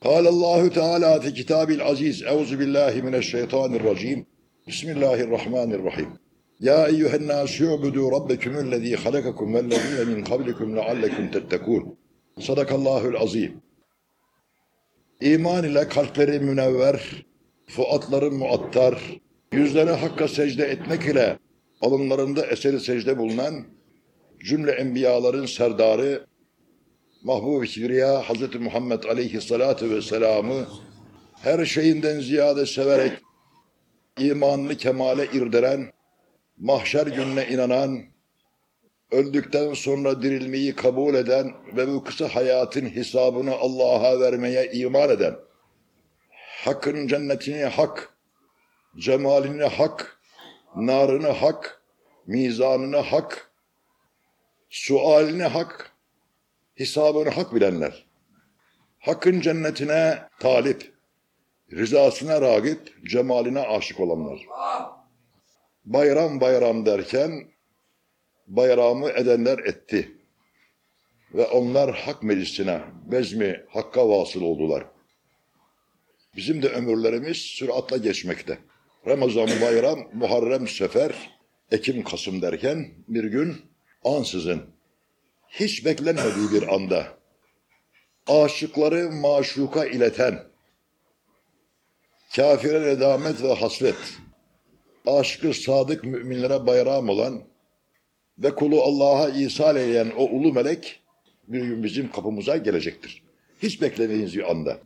قال الله تعالى في كتاب العزيز أعوذ بالله من الشيطان الرجيم بسم الله الرحمن الرحيم يا أيها الناس اعبدوا ربكم الذي خلقكم والذين من قبلكم لعلكم تتقون صدق الله العظيم İman ile kalpleri münevver, fuatları muattar, yüzleri hakka secde etmek ile alınlarında eseri secde bulunan cümle enbiyaların serdarı Mahbub-i Kibriya Hz. Muhammed Aleyhisselatü Vesselam'ı her şeyinden ziyade severek imanını kemale irdelen, mahşer gününe inanan, öldükten sonra dirilmeyi kabul eden ve bu kısa hayatın hesabını Allah'a vermeye iman eden, hakkın cennetini hak, cemalini hak, narını hak, mizanını hak, sualini hak, hesabını hak bilenler, hakkın cennetine talip, rızasına ragip, cemaline aşık olanlar. Bayram bayram derken bayramı edenler etti. Ve onlar hak meclisine, bezmi hakka vasıl oldular. Bizim de ömürlerimiz süratle geçmekte. Ramazan, bayram, Muharrem, Sefer, Ekim, Kasım derken bir gün ansızın, hiç beklenmediği bir anda aşıkları maşuka ileten, kafire nedamet ve hasret, aşkı sadık müminlere bayram olan ve kulu Allah'a ihsal eylleyen o ulu melek bir gün bizim kapımıza gelecektir. Hiç beklemediğiniz bir anda.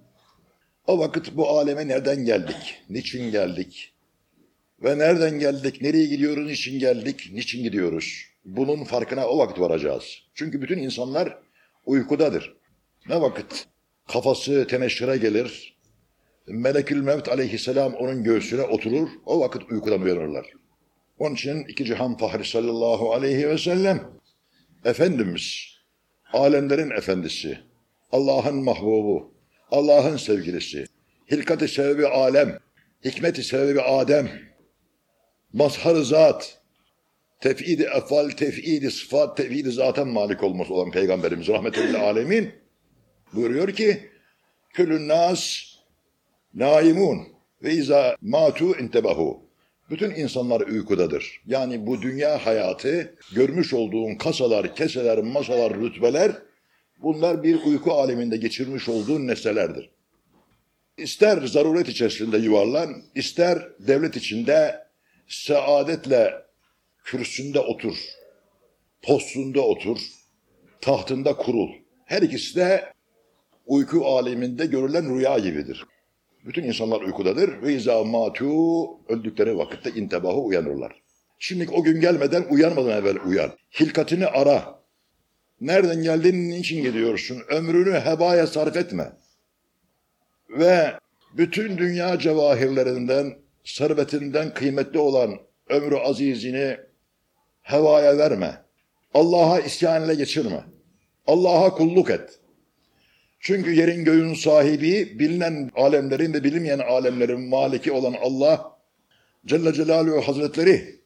O vakit bu aleme nereden geldik? Niçin geldik? Ve nereden geldik? Nereye gidiyoruz? Niçin geldik? Niçin gidiyoruz? Bunun farkına o vakit varacağız. Çünkü bütün insanlar uykudadır. Ne vakit kafası teneşşire gelir, Melekül Mevt aleyhisselam onun göğsüne oturur, o vakit uykudan uyanırlar. Onun için iki cihan fahri sallallahu aleyhi ve sellem Efendimiz, alemlerin efendisi, Allah'ın mahbubu, Allah'ın sevgilisi, hilkat-ı sebebi alem, hikmet-i sebebi Adem, mazhar-ı zat, tef'id-i efal, tef'id-i sıfat, tef'id-i zaten malik olması olan Peygamberimiz rahmetullahi alemin buyuruyor ki, Külün nas naimun ve izâ matu intebahu. Bütün insanlar uykudadır. Yani bu dünya hayatı, görmüş olduğun kasalar, keseler, masalar, rütbeler, bunlar bir uyku aleminde geçirmiş olduğun nesnelerdir. İster zaruret içerisinde yuvarlan, ister devlet içinde saadetle kürsünde otur, postunda otur, tahtında kurul. Her ikisi de uyku aleminde görülen rüya gibidir. Bütün insanlar uykudadır. Ve izâ mâtû öldükleri vakitte intebahı uyanırlar. Şimdi o gün gelmeden uyanmadan evvel uyan. Hilkatini ara. Nereden geldin, niçin gidiyorsun? Ömrünü hebaya sarf etme. Ve bütün dünya cevahirlerinden, servetinden kıymetli olan ömrü azizini hevaya verme. Allah'a isyan ile geçirme. Allah'a kulluk et. Çünkü yerin göğün sahibi, bilinen alemlerin ve bilinmeyen alemlerin maliki olan Allah Celle Celaluhu Hazretleri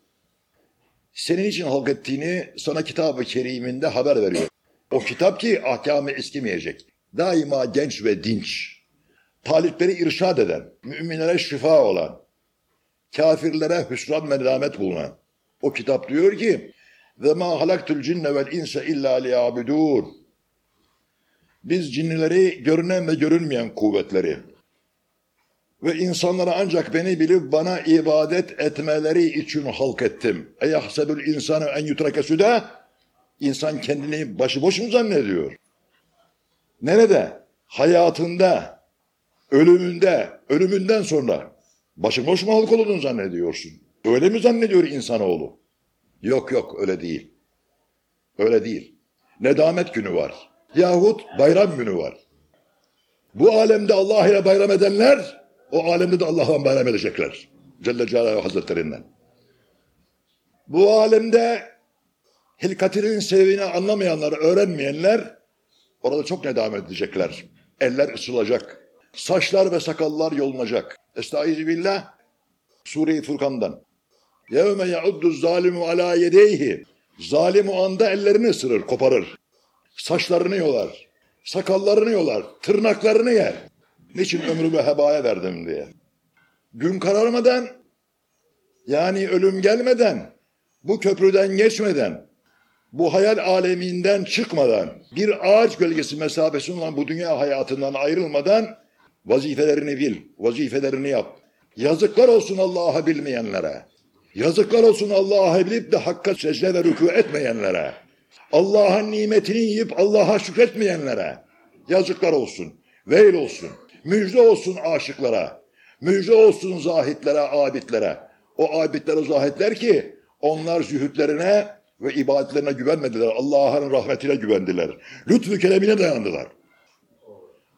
senin için halk ettiğini sana kitab-ı keriminde haber veriyor. O kitap ki ahkamı eskimeyecek. Daima genç ve dinç. Talipleri irşad eden, müminlere şifa olan, kafirlere hüsran ve nedamet bulunan. O kitap diyor ki ve ma halaktul cinne vel insa illa liyabudun. Biz cinnileri görünen ve görünmeyen kuvvetleri ve insanlara ancak beni bilip bana ibadet etmeleri için halk ettim. Eyahsebül insanı en yutrake süde İnsan kendini başıboş mu zannediyor? Nerede? Hayatında, ölümünde, ölümünden sonra başıboş mu halk olduğunu zannediyorsun? Öyle mi zannediyor insanoğlu? Yok yok öyle değil. Öyle değil. Nedamet günü var. Yahut bayram günü var. Bu alemde Allah ile bayram edenler o alemde de Allah'la bayram edecekler. Celle Celaluhu Hazretlerinden. Bu alemde hilkatinin sebebini anlamayanlar, öğrenmeyenler orada çok nedamet edecekler. Eller ısılacak. Saçlar ve sakallar yolunacak. Estaizu billah Sure-i Furkan'dan. Yevme yauddu zalimu ala yedeyhi. Zalim o anda ellerini ısırır, koparır. Saçlarını yolar. Sakallarını yolar. Tırnaklarını yer. Niçin ömrümü hebaya verdim diye. Gün kararmadan yani ölüm gelmeden bu köprüden geçmeden bu hayal aleminden çıkmadan bir ağaç gölgesi mesabesi olan bu dünya hayatından ayrılmadan vazifelerini bil, vazifelerini yap. Yazıklar olsun Allah'a bilmeyenlere. Yazıklar olsun Allah'a bilip de Hakk'a secde ve rükû etmeyenlere. Allah'ın nimetini yiyip Allah'a şükretmeyenlere. Yazıklar olsun. Veil olsun. Müjde olsun aşıklara. Müjde olsun zahitlere, abidlere. O abidler, zahitler ki onlar zühütlerine ve ibadetlerine güvenmediler. Allah'ın rahmetine güvendiler. Lütfü kelemine dayandılar.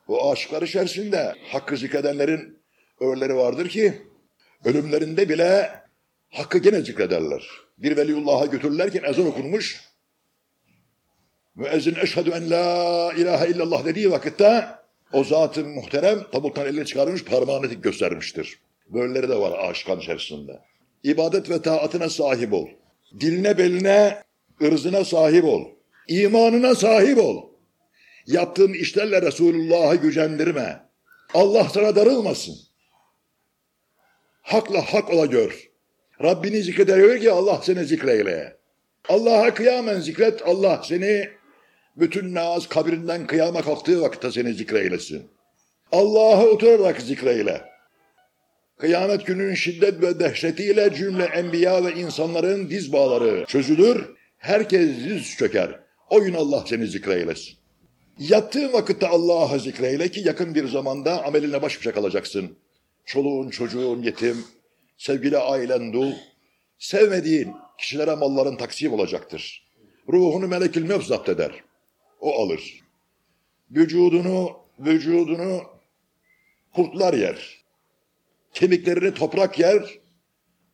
O aşıklar içerisinde hakkı zikredenlerin öğreleri vardır ki ölümlerinde bile hakkı gene zikrederler. Bir veliyullah'a götürürlerken ezan okunmuş. Müezzin eşhedü en la ilahe illallah dediği vakitte o zatın muhterem tabuttan elini çıkarmış parmağını göstermiştir. Böyleleri de var aşıkan içerisinde. İbadet ve taatına sahip ol. Diline beline, ırzına sahip ol. İmanına sahip ol. Yaptığın işlerle Resulullah'ı gücendirme. Allah sana darılmasın. Hakla hak ola gör. Rabbini zikrediyor ki Allah seni zikreyle. Allah'a kıyamen zikret, Allah seni bütün naz kabrinden kıyama kalktığı vakitte seni zikreylesin. Allah'a oturarak zikreyle. Kıyamet gününün şiddet ve dehşetiyle cümle enbiya ve insanların diz bağları çözülür. Herkes diz çöker. O gün Allah seni zikreylesin. Yattığın vakitte Allah'a zikreyle ki yakın bir zamanda ameline baş başa kalacaksın. Çoluğun, çocuğun, yetim, sevgili ailen dul, sevmediğin kişilere malların taksim olacaktır. Ruhunu melekil mevz zapt eder. O alır. Vücudunu, vücudunu kurtlar yer. Kemiklerini toprak yer.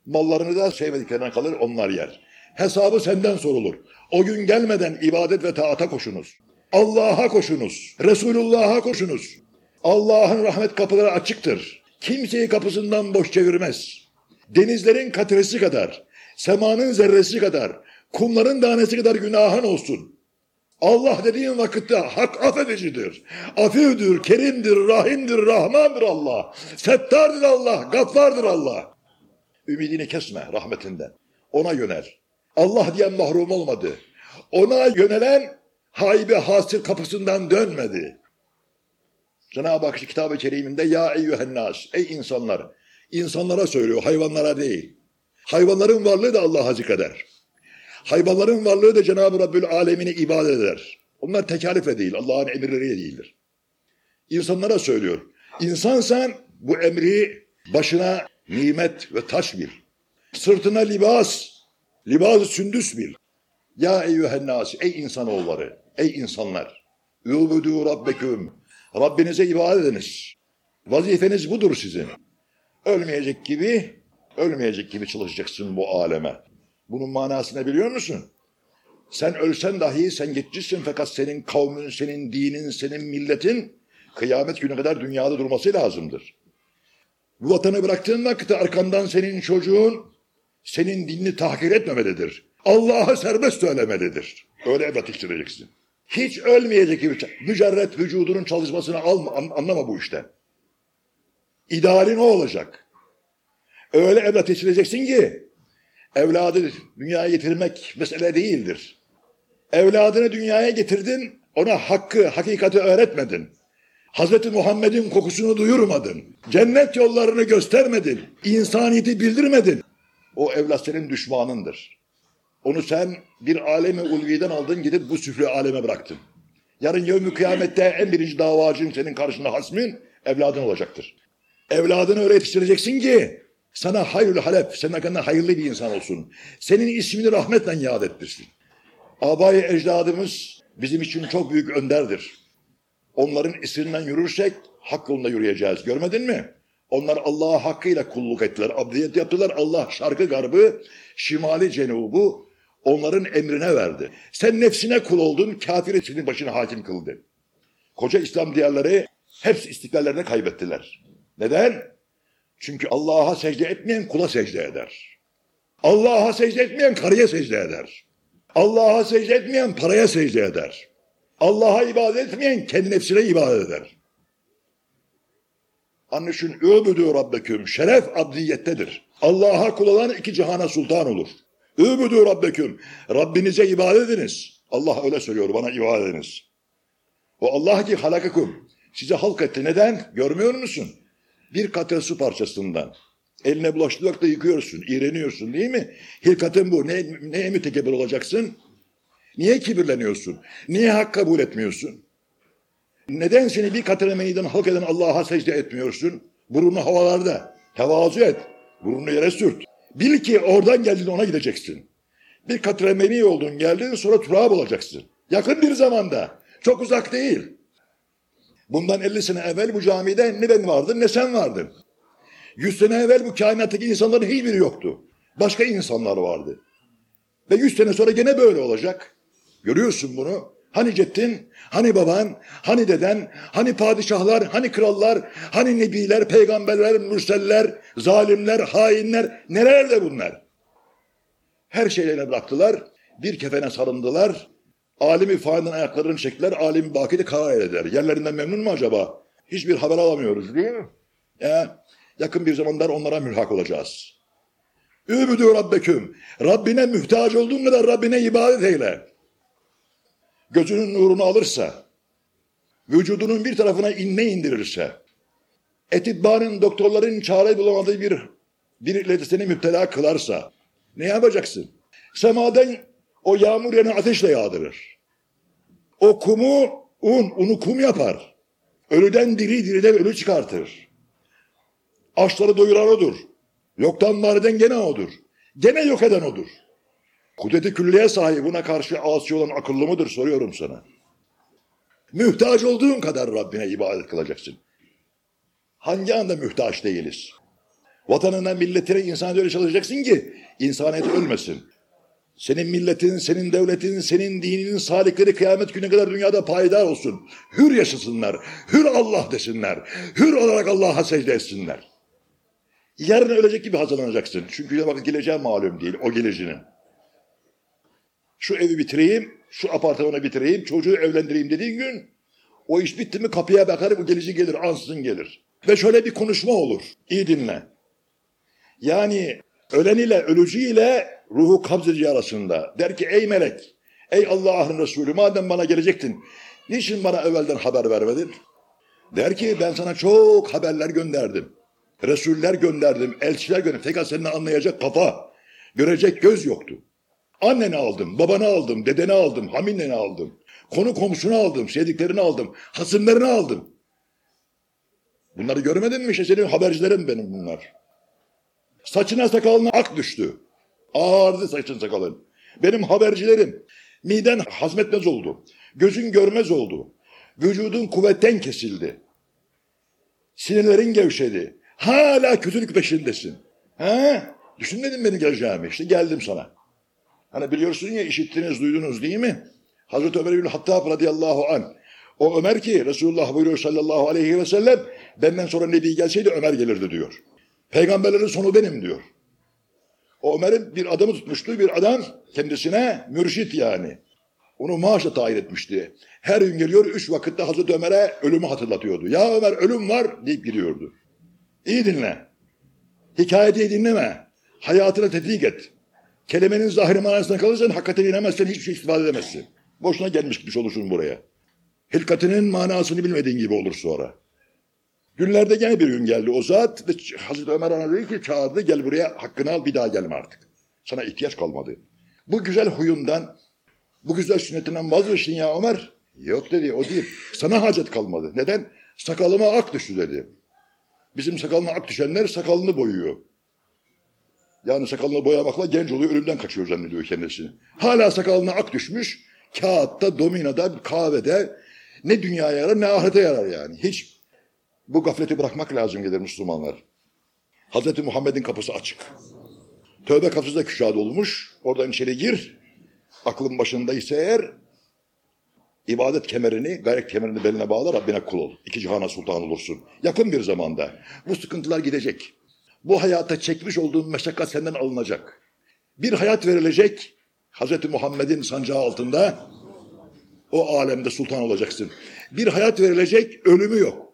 Mallarını da sevmediklerine kalır onlar yer. Hesabı senden sorulur. O gün gelmeden ibadet ve taata koşunuz. Allah'a koşunuz. Resulullah'a koşunuz. Allah'ın rahmet kapıları açıktır. Kimseyi kapısından boş çevirmez. Denizlerin katresi kadar, semanın zerresi kadar, kumların tanesi kadar günahın olsun. Allah dediğin vakitte hak affedicidir. Afidir, kerimdir, rahimdir, rahmandır Allah. Settardır Allah, gaffardır Allah. Ümidini kesme rahmetinden. Ona yönel. Allah diyen mahrum olmadı. Ona yönelen haibe hasır kapısından dönmedi. Cenab-ı Hak kitab-ı keriminde ya eyyühennas ey insanlar. İnsanlara söylüyor hayvanlara değil. Hayvanların varlığı da Allah'a zikreder. Hayvanların varlığı da Cenab-ı Rabbül Alemine ibadet eder. Onlar tekalife değil, Allah'ın emirleri değildir. İnsanlara söylüyor. İnsansan bu emri başına nimet ve taş bil. Sırtına libas, libas sündüs bil. Ya eyyühennas, ey insanoğulları, ey insanlar. Yubudu rabbeküm. Rabbinize ibadet ediniz. Vazifeniz budur sizin. Ölmeyecek gibi, ölmeyecek gibi çalışacaksın bu aleme. Bunun manasını biliyor musun? Sen ölsen dahi sen geçicisin fakat senin kavmin, senin dinin, senin milletin kıyamet günü kadar dünyada durması lazımdır. Bu vatanı bıraktığın vakitte arkandan senin çocuğun senin dinini tahkir etmemelidir. Allah'a serbest söylemelidir. Öyle evlat. Hiç ölmeyecek gibi mücerret vücudunun çalışmasını alma, anlama bu işte. İdeali ne olacak? Öyle evlat yetiştireceksin ki evladı dünyaya getirmek mesele değildir. Evladını dünyaya getirdin, ona hakkı, hakikati öğretmedin. Hazreti Muhammed'in kokusunu duyurmadın. Cennet yollarını göstermedin. İnsaniyeti bildirmedin. O evlat senin düşmanındır. Onu sen bir alemi ulviden aldın gidip bu süflü aleme bıraktın. Yarın yevmi kıyamette en birinci davacın senin karşında hasmin evladın olacaktır. Evladını öyle yetiştireceksin ki sana hayrül halep, senin hakkında hayırlı bir insan olsun. Senin ismini rahmetle yad ettirsin. Abayı ecdadımız bizim için çok büyük önderdir. Onların isrinden yürürsek hak yolunda yürüyeceğiz. Görmedin mi? Onlar Allah'a hakkıyla kulluk ettiler. Abdiyet yaptılar. Allah şarkı garbı, şimali cenubu onların emrine verdi. Sen nefsine kul oldun, kafir senin başına hakim kıldı. Koca İslam diyarları hepsi istiklallerini kaybettiler. Neden? Çünkü Allah'a secde etmeyen kula secde eder. Allah'a secde etmeyen karıya secde eder. Allah'a secde etmeyen paraya secde eder. Allah'a ibadet etmeyen kendi nefsine ibadet eder. Anne için öbüdü rabbeküm. Şeref abdiyettedir. Allah'a kul olan iki cihana sultan olur. Öbüdü rabbeküm. Rabbinize ibadet ediniz. Allah öyle söylüyor bana ibadet ediniz. O Allah ki halakakum. Size halk etti. Neden? Görmüyor musun? Bir katre su parçasından. Eline bulaştırdık da yıkıyorsun, iğreniyorsun değil mi? Hilkatin bu. Ne, neye mütekebbir olacaksın? Niye kibirleniyorsun? Niye hak kabul etmiyorsun? Neden seni bir katre meydan halk eden Allah'a secde etmiyorsun? Burunu havalarda. Tevazu et. Burnunu yere sürt. Bil ki oradan geldin ona gideceksin. Bir katre meni oldun geldin sonra turab olacaksın. Yakın bir zamanda. Çok uzak değil. Bundan 50 sene evvel bu camide ne ben vardım ne sen vardın. 100 sene evvel bu kainattaki insanların hiçbiri yoktu. Başka insanlar vardı. Ve 100 sene sonra gene böyle olacak. Görüyorsun bunu. Hani ceddin, hani baban, hani deden, hani padişahlar, hani krallar, hani nebiler, peygamberler, mürseller, zalimler, hainler, nelerde bunlar? Her şeylerini bıraktılar, bir kefene sarındılar, alimi faiden ayaklarını çektiler, alimi bakide karar eder. Yerlerinden memnun mu acaba? Hiçbir haber alamıyoruz değil mi? Ya, yakın bir zamanlar onlara mülhak olacağız. Übüdü Rabbeküm. Rabbine mühtaç olduğun kadar Rabbine ibadet eyle gözünün nurunu alırsa, vücudunun bir tarafına inme indirirse, etibbanın, doktorların çare bulamadığı bir bir ile seni müptela kılarsa, ne yapacaksın? Semadan o yağmur yerine ateşle yağdırır. O kumu un, unu kum yapar. Ölüden diri, diriden ölü çıkartır. Açları doyuran odur. Yoktan var eden gene odur. Gene yok eden odur. Kudreti külliye sahibi buna karşı asi olan akıllı mıdır soruyorum sana. Mühtaç olduğun kadar Rabbine ibadet kılacaksın. Hangi anda mühtaç değiliz? Vatanına, milletine, insana öyle çalışacaksın ki insaniyet ölmesin. Senin milletin, senin devletin, senin dininin salikleri kıyamet gününe kadar dünyada payidar olsun. Hür yaşasınlar, hür Allah desinler, hür olarak Allah'a secde etsinler. Yarın ölecek gibi hazırlanacaksın. Çünkü bak geleceğin malum değil, o geleceğinin şu evi bitireyim, şu apartmanı bitireyim, çocuğu evlendireyim dediğin gün o iş bitti mi kapıya bakar bu gelici gelir, ansızın gelir. Ve şöyle bir konuşma olur. İyi dinle. Yani ölen ile ölücü ile ruhu kabzedici arasında. Der ki ey melek, ey Allah'ın Resulü madem bana gelecektin, niçin bana evvelden haber vermedin? Der ki ben sana çok haberler gönderdim. Resuller gönderdim, elçiler gönderdim. Fakat senin anlayacak kafa, görecek göz yoktu. Anneni aldım, babanı aldım, dedeni aldım, haminneni aldım. Konu komşunu aldım, sevdiklerini aldım, hasımlarını aldım. Bunları görmedin mi? İşte senin habercilerin benim bunlar. Saçına sakalına ak düştü. Ağırdı saçın sakalın. Benim habercilerim. Miden hazmetmez oldu. Gözün görmez oldu. Vücudun kuvvetten kesildi. Sinirlerin gevşedi. Hala kötülük peşindesin. Ha? Düşünmedin beni geleceğimi. İşte geldim sana. Hani biliyorsun ya işittiniz, duydunuz değil mi? Hazreti Ömer bin Hattab radıyallahu an. O Ömer ki Resulullah buyuruyor sallallahu aleyhi ve sellem benden sonra Nebi gelseydi Ömer gelirdi diyor. Peygamberlerin sonu benim diyor. O Ömer'in bir adamı tutmuştu. Bir adam kendisine mürşit yani. Onu maaşla tayin etmişti. Her gün geliyor üç vakitte Hazreti Ömer'e ölümü hatırlatıyordu. Ya Ömer ölüm var deyip gidiyordu. İyi dinle. Hikayeti dinleme. Hayatını tetkik et. Kelimenin zahiri manasına kalırsan hakikaten inemezsen hiçbir şey istifade edemezsin. Boşuna gelmiş gitmiş olursun buraya. Hilkatinin manasını bilmediğin gibi olur sonra. Günlerde gene bir gün geldi o zat Hazreti Ömer ana dedi ki çağırdı gel buraya hakkını al bir daha gelme artık. Sana ihtiyaç kalmadı. Bu güzel huyundan, bu güzel sünnetinden vazgeçtin ya Ömer. Yok dedi o değil. Sana hacet kalmadı. Neden? Sakalıma ak düştü dedi. Bizim sakalına ak düşenler sakalını boyuyor. Yani sakalını boyamakla genç oluyor, ölümden kaçıyor zannediyor kendisini. Hala sakalına ak düşmüş, kağıtta, dominada, kahvede ne dünyaya yarar ne ahirete yarar yani. Hiç bu gafleti bırakmak lazım gelir Müslümanlar. Hazreti Muhammed'in kapısı açık. Tövbe kapısı da küşad olmuş. Oradan içeri gir. Aklın başındaysa eğer ibadet kemerini, gayret kemerini beline bağla Rabbine kul ol. İki cihana sultan olursun. Yakın bir zamanda. Bu sıkıntılar gidecek. Bu hayata çekmiş olduğun meşakkat senden alınacak. Bir hayat verilecek. Hazreti Muhammed'in sancağı altında o alemde sultan olacaksın. Bir hayat verilecek, ölümü yok.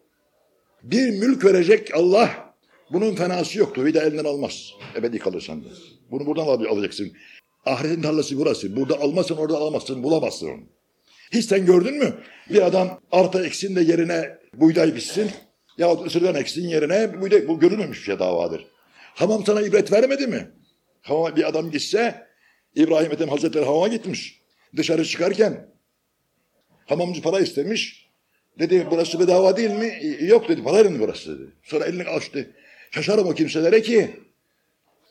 Bir mülk verecek Allah. Bunun fenası yoktu. Bir de elinden almaz. Ebedi kalırsan da. Bunu buradan al- alacaksın. Ahiretin tarlası burası. Burada almazsın orada alamazsın. Bulamazsın onu. Hiç sen gördün mü? Bir adam arpa eksin de yerine buğday bitsin. Yahut ısırgan eksin yerine buğday. Bu görülmemiş bir şey davadır. Hamam sana ibret vermedi mi? Hamama bir adam gitse İbrahim Ethem Hazretleri hamama gitmiş. Dışarı çıkarken hamamcı para istemiş. Dedi burası bedava değil mi? "E, Yok dedi parayla mı burası dedi. Sonra elini açtı. Şaşarım o kimselere ki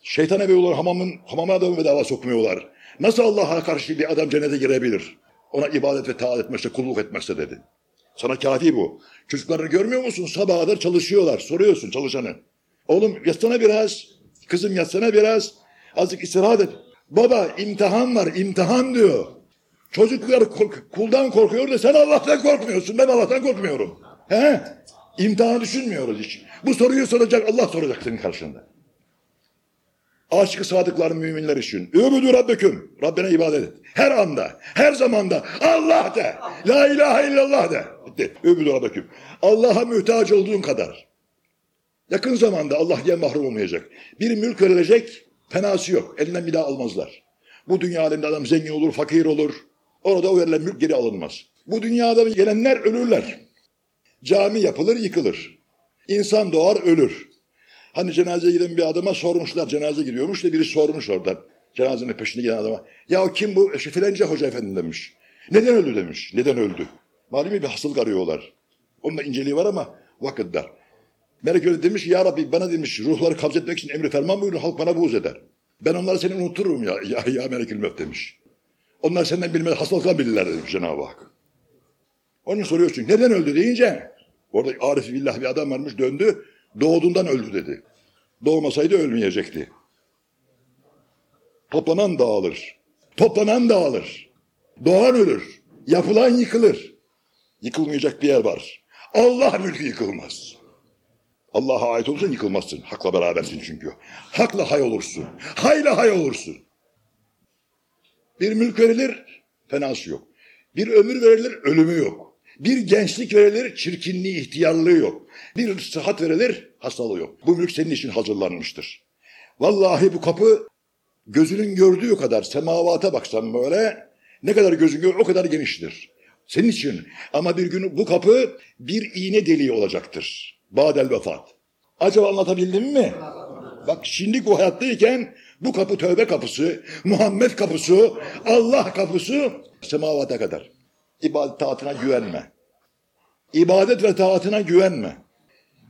şeytan evi olur hamamın, hamama da bedava sokmuyorlar. Nasıl Allah'a karşı bir adam cennete girebilir? Ona ibadet ve taat etmezse, kulluk etmezse dedi. Sana kafi bu. Çocuklarını görmüyor musun? Sabaha çalışıyorlar. Soruyorsun çalışanı. Oğlum yatsana biraz. Kızım yatsana biraz. Azıcık istirahat et. Baba imtihan var imtihan diyor. Çocuklar kuldan korkuyor da sen Allah'tan korkmuyorsun. Ben Allah'tan korkmuyorum. He? İmtihanı düşünmüyoruz hiç. Bu soruyu soracak Allah soracak senin karşında. Aşık sadıkların müminler için. Übüdü Rabbeküm. Rabbine ibadet et. Her anda, her zamanda Allah de. La ilahe illallah de. Bitti. Übüdü Rabbeküm. Allah'a muhtaç olduğun kadar. Yakın zamanda Allah diye mahrum olmayacak. Bir mülk verilecek, fenası yok. Elinden bir daha almazlar. Bu dünya aleminde adam zengin olur, fakir olur. Orada o verilen mülk geri alınmaz. Bu dünyada gelenler ölürler. Cami yapılır, yıkılır. İnsan doğar, ölür. Hani cenazeye giden bir adama sormuşlar, cenaze gidiyormuş da biri sormuş oradan. Cenazenin peşinde giden adama. Ya kim bu? İşte filanca hoca efendi demiş. Neden öldü demiş. Neden öldü? Malum bir hastalık arıyorlar. Onun da inceliği var ama vakit dar. Melek öyle demiş ki, ya Rabbi bana demiş ruhları kabz etmek için emri ferman buyurun halk bana buğz eder. Ben onları seni unuturum ya, ya, ya melekül demiş. Onlar senden bilmez hastalıklar bilirler demiş Cenab-ı Hak. Onun soruyorsun neden öldü deyince orada Arif billah bir adam varmış döndü doğduğundan öldü dedi. Doğmasaydı ölmeyecekti. Toplanan dağılır. Toplanan dağılır. Doğan ölür. Yapılan yıkılır. Yıkılmayacak bir yer var. Allah mülkü yıkılmaz. Allah'a ait olursan yıkılmazsın. Hakla berabersin çünkü. Hakla hay olursun. Hayla hay olursun. Bir mülk verilir, fenası yok. Bir ömür verilir, ölümü yok. Bir gençlik verilir, çirkinliği, ihtiyarlığı yok. Bir sıhhat verilir, hastalığı yok. Bu mülk senin için hazırlanmıştır. Vallahi bu kapı gözünün gördüğü kadar semavata baksan böyle ne kadar gözün gör o kadar geniştir. Senin için ama bir gün bu kapı bir iğne deliği olacaktır. Badel vefat. Acaba anlatabildim mi? Bak şimdi bu hayattayken bu kapı tövbe kapısı, Muhammed kapısı, Allah kapısı semavata kadar. İbadet taatına güvenme. İbadet ve taatına güvenme.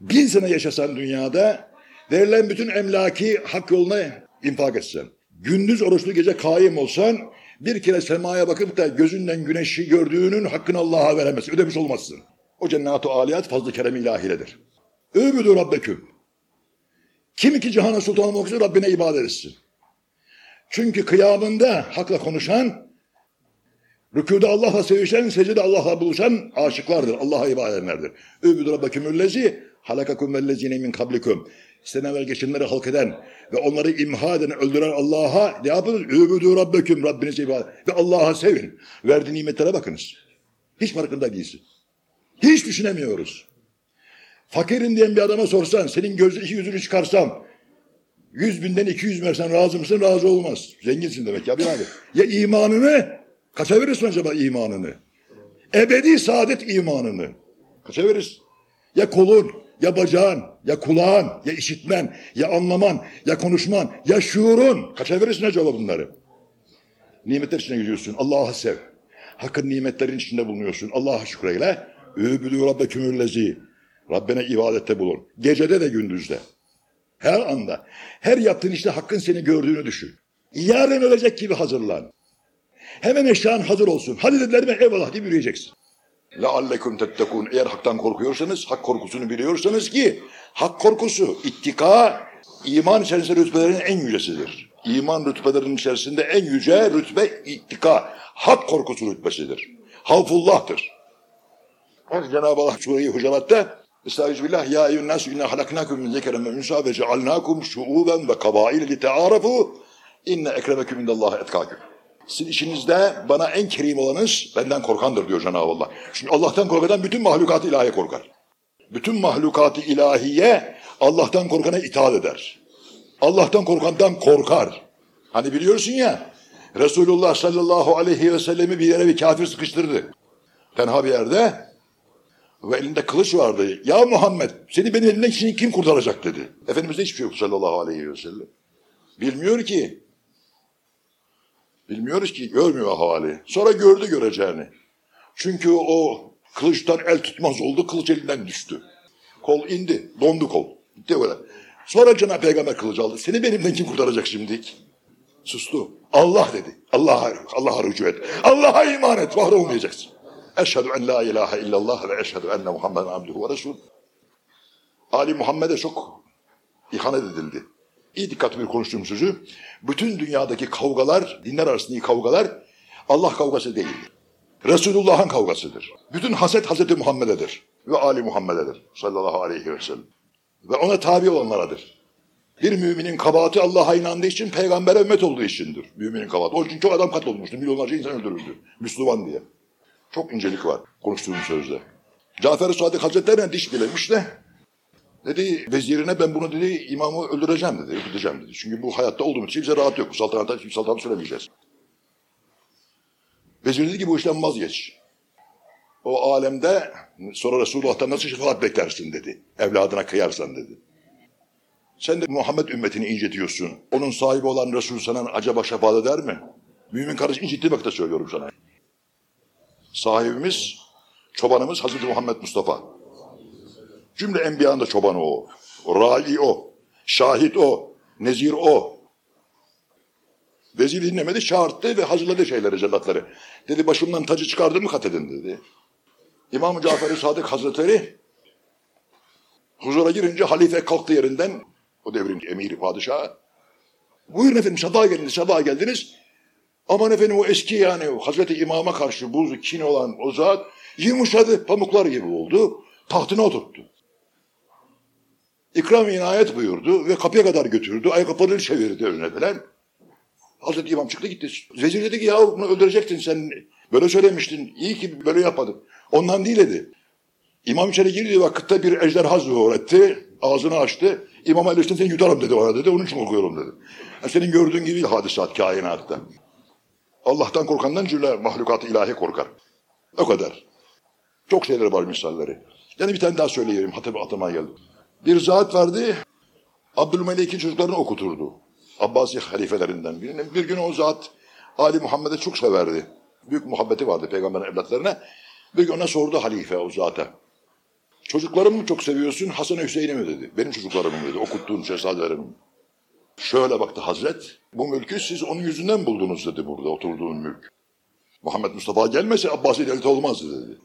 Bin sene yaşasan dünyada verilen bütün emlaki hak yoluna infak etsen. Gündüz oruçlu gece kaim olsan bir kere semaya bakıp da gözünden güneşi gördüğünün hakkını Allah'a veremezsin. Ödemiş olmazsın. O cennet-u aliyat fazla kerem ilahiledir. Übüdü Rabbeküm. Kim iki cihana sultan olmak üzere Rabbine ibadet etsin. Çünkü kıyamında hakla konuşan, rükuda Allah'la sevişen, secde Allah'la buluşan aşıklardır. Allah'a ibadet edenlerdir. Übüdü Rabbekümüllezi halakakum vellezine min kablikum. Sizden evvel geçenleri halk ve onları imha eden, öldüren Allah'a ne yapınız? Übüdü Rabbeküm, Rabbinize ibadet. Ve Allah'a sevin. Verdiği nimetlere bakınız. Hiç farkında değilsin. Hiç düşünemiyoruz. Fakirim diyen bir adama sorsan, senin gözü iki yüzünü çıkarsam, yüz binden iki yüz versen razı mısın? Razı olmaz. Zenginsin demek ya birader. Ya imanını, kaça verirsin acaba imanını? Ebedi saadet imanını. Kaça verirsin? Ya kolun, ya bacağın, ya kulağın, ya işitmen, ya anlaman, ya konuşman, ya şuurun. Kaça verirsin acaba bunları? Nimetler içine giriyorsun. Allah'ı sev. Hakkın nimetlerin içinde bulunuyorsun. Allah'a şükreyle. Übüdü rabbekümüllezi. Rabbine ibadette bulun. Gecede de gündüzde. Her anda. Her yaptığın işte hakkın seni gördüğünü düşün. Yarın ölecek gibi hazırlan. Hemen eşyan hazır olsun. Hadi dediler mi eyvallah deyip yürüyeceksin. لَعَلَّكُمْ تَتَّقُونَ Eğer haktan korkuyorsanız, hak korkusunu biliyorsanız ki hak korkusu, ittika, iman içerisinde rütbelerin en yücesidir. İman rütbelerinin içerisinde en yüce rütbe ittika, hak korkusu rütbesidir. Havfullah'tır. Bak Cenab-ı Allah Sure-i Hucurat'ta Estağfirullah ya eyyühen nasu inna halaknakum min zekerin ve unsa ve cealnakum şuuben ve kabail li te'arafu inne ekremekum indallahi etkâkum. Sizin işinizde bana en kerim olanız benden korkandır diyor Cenab-ı Allah. Çünkü Allah'tan korkan bütün mahlukat ilahi korkar. Bütün mahlukat-ı ilahiye Allah'tan korkana itaat eder. Allah'tan korkandan korkar. Hani biliyorsun ya Resulullah sallallahu aleyhi ve sellemi bir yere bir kafir sıkıştırdı. Tenha bir yerde ve elinde kılıç vardı. Ya Muhammed seni benim elimden şimdi kim kurtaracak dedi. Efendimiz hiçbir şey yok sallallahu aleyhi ve sellem. Bilmiyor ki. Bilmiyoruz ki görmüyor hali. Sonra gördü göreceğini. Çünkü o kılıçtan el tutmaz oldu kılıç elinden düştü. Kol indi dondu kol. Gitti böyle. Sonra Cenab-ı Peygamber kılıç aldı. Seni benimden kim kurtaracak şimdilik? Sustu. Allah dedi. Allah'a Allah'a rücu et. Allah'a iman et. Var olmayacaksın. Eşhedü en la ilahe illallah ve eşhedü enne Muhammeden abduhu ve resul. Ali Muhammed'e çok ihanet edildi. İyi dikkatli bir konuştuğum sözü. Bütün dünyadaki kavgalar, dinler arasındaki kavgalar Allah kavgası değildir. Resulullah'ın kavgasıdır. Bütün haset Hazreti Muhammed'edir. Ve Ali Muhammed'edir. Sallallahu aleyhi ve sellem. Ve ona tabi olanlaradır. Bir müminin kabahati Allah'a inandığı için peygambere ümmet olduğu içindir. Müminin kabahati. O için çok adam katılmıştı. Milyonlarca insan öldürüldü. Müslüman diye. Çok incelik var konuştuğum sözde. Cafer-i Sadık Hazretleri'ne diş bilemiş de dedi vezirine ben bunu dedi imamı öldüreceğim dedi, öldüreceğim dedi. Çünkü bu hayatta olduğum için bize rahat yok. Bu saltanata, saltanat söylemeyeceğiz. Vezir dedi ki bu işten vazgeç. O alemde sonra Resulullah'tan nasıl şefaat beklersin dedi. Evladına kıyarsan dedi. Sen de Muhammed ümmetini incitiyorsun. Onun sahibi olan Resul sana acaba şefaat eder mi? Mümin kardeş incittirmekte söylüyorum sana. Sahibimiz, çobanımız Hazreti Muhammed Mustafa. Cümle enbiyanın da çobanı o. Rai o. Şahit o. Nezir o. Vezir dinlemedi, çağırttı ve hazırladı şeyleri, cellatları. Dedi başımdan tacı çıkardım mı kat edin dedi. İmam-ı Cafer-i Sadık Hazretleri huzura girince halife kalktı yerinden. O devrin emiri padişahı. Buyurun efendim sabaha geldiniz, sabaha geldiniz. Aman efendim o eski yani Hazreti İmam'a karşı buzu kin olan o zat yumuşadı, pamuklar gibi oldu. Tahtına oturttu. İkram inayet buyurdu ve kapıya kadar götürdü. Ayakkabıları çevirdi önüne falan. Hazreti İmam çıktı gitti. Vezir dedi ki ya bunu öldürecektin sen. Böyle söylemiştin. İyi ki böyle yapmadın. Ondan değil dedi. İmam içeri girdiği vakitte bir ejderha zuhur etti. Ağzını açtı. İmam Aleyhisselam seni yutarım dedi bana dedi. Onun için korkuyorum dedi. Yani senin gördüğün gibi hadisat kainatta. Allah'tan korkandan cümle mahlukat ilahi korkar. O kadar. Çok şeyler var misalleri. Yani bir tane daha söyleyeyim. Hatip atıma geldi. Bir zat vardı. Abdülmelik'in çocuklarını okuturdu. Abbasi halifelerinden birinin. Bir gün o zat Ali Muhammed'e çok severdi. Büyük muhabbeti vardı peygamberin evlatlarına. Bir gün ona sordu halife o zata. Çocuklarımı mı çok seviyorsun Hasan Hüseyin'i mi dedi. Benim çocuklarımı dedi. Okuttuğun şehzadelerim. Şöyle baktı Hazret. Bu mülkü siz onun yüzünden buldunuz dedi burada oturduğun mülk. Muhammed Mustafa gelmese Abbasi devleti olmazdı dedi.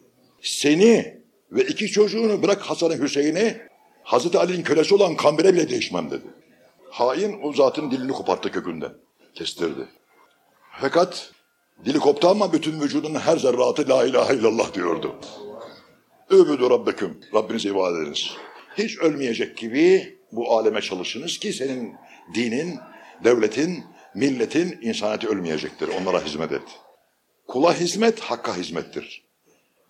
Seni ve iki çocuğunu bırak Hasan'ı Hüseyin'i Hazreti Ali'nin kölesi olan Kambir'e bile değişmem dedi. Hain o zatın dilini koparttı kökünden. Kestirdi. Fakat dili koptu ama bütün vücudunun her zerratı la ilahe illallah diyordu. Öbüdü Rabbeküm. Rabbinize ibadet ediniz. Hiç ölmeyecek gibi bu aleme çalışınız ki senin dinin, devletin, milletin, insaniyeti ölmeyecektir. Onlara hizmet et. Kula hizmet, hakka hizmettir.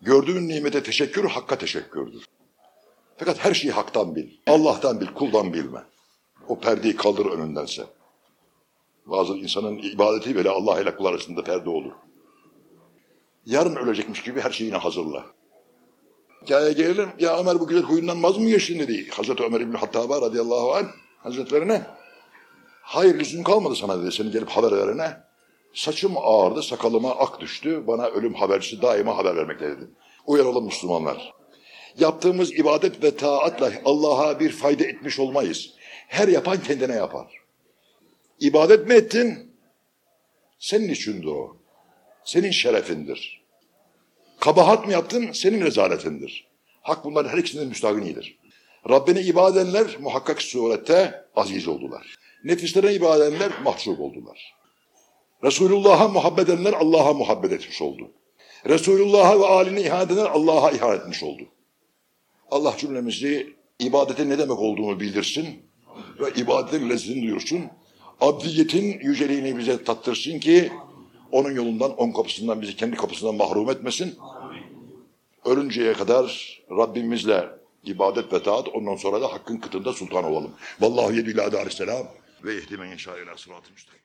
Gördüğün nimete teşekkür, hakka teşekkürdür. Fakat her şeyi haktan bil. Allah'tan bil, kuldan bilme. O perdeyi kaldır önündense. Bazı insanın ibadeti bile Allah ile kul arasında perde olur. Yarın ölecekmiş gibi her şeyini hazırla. Hikayeye gelelim. Ya Ömer bu güzel huyundan vaz mı geçtin dedi. Hazreti Ömer İbni Hattab'a radıyallahu anh hazretlerine. Hayır lüzum kalmadı sana dedi senin gelip haber verene. Saçım ağırdı, sakalıma ak düştü. Bana ölüm habercisi daima haber vermekte dedi. Uyaralım Müslümanlar. Yaptığımız ibadet ve taatla Allah'a bir fayda etmiş olmayız. Her yapan kendine yapar. İbadet mi ettin? Senin içindir o. Senin şerefindir. Kabahat mı yaptın? Senin rezaletindir. Hak bunların her ikisinden müstahinidir. Rabbine ibadet edenler muhakkak surette aziz oldular. Nefislerine ibadet edenler mahcup oldular. Resulullah'a muhabbet edenler Allah'a muhabbet etmiş oldu. Resulullah'a ve aline ihanet edenler Allah'a ihanet etmiş oldu. Allah cümlemizi ibadetin ne demek olduğunu bildirsin ve ibadetin lezzetini duyursun. Abdiyetin yüceliğini bize tattırsın ki onun yolundan, on kapısından bizi kendi kapısından mahrum etmesin. Ölünceye kadar Rabbimizle ibadet ve taat ondan sonra da hakkın kıtında sultan olalım. Vallahu yedü ila darisselam ve ehdi men yeşâ ila sıratı müstakim.